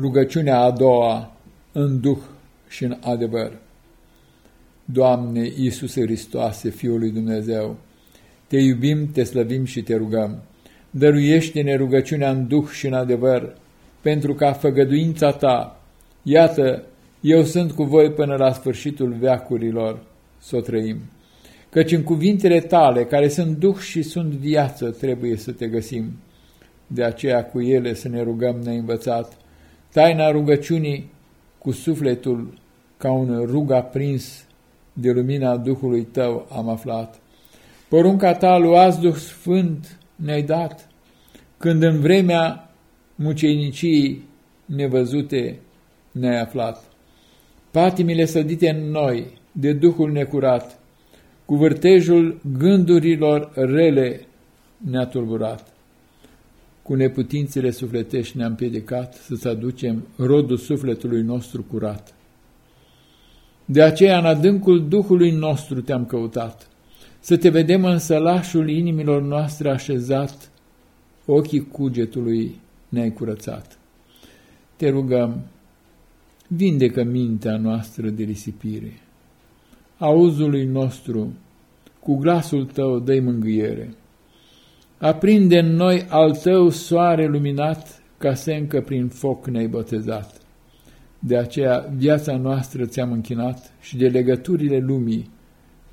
Rugăciunea a doua, în duh și în adevăr. Doamne Iisuse Hristoase, Fiul lui Dumnezeu, Te iubim, Te slăvim și Te rugăm. Dăruiește-ne rugăciunea în duh și în adevăr, pentru ca făgăduința Ta, iată, eu sunt cu voi până la sfârșitul veacurilor, să o trăim. Căci în cuvintele Tale, care sunt duh și sunt viață, trebuie să Te găsim. De aceea cu ele să ne rugăm neînvățat, Taina rugăciunii cu sufletul ca un rug aprins de lumina Duhului tău am aflat. Porunca ta luați Duh Sfânt ne-ai dat, când în vremea muceinicii nevăzute ne-ai aflat. Patimile sădite în noi de Duhul necurat, cu vârtejul gândurilor rele ne-a tulburat cu neputințele sufletești ne-am piedicat să-ți aducem rodul sufletului nostru curat. De aceea în adâncul Duhului nostru te-am căutat, să te vedem în sălașul inimilor noastre așezat, ochii cugetului ne-ai curățat. Te rugăm, vindecă mintea noastră de risipire. Auzului nostru, cu glasul tău dă mângâiere Aprinde în noi al tău soare luminat, ca să încă prin foc ne-ai botezat. De aceea viața noastră ți-am închinat și de legăturile lumii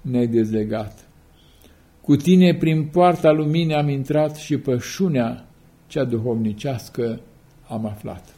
ne-ai dezlegat. Cu tine prin poarta luminii am intrat și pășunea cea duhovnicească am aflat.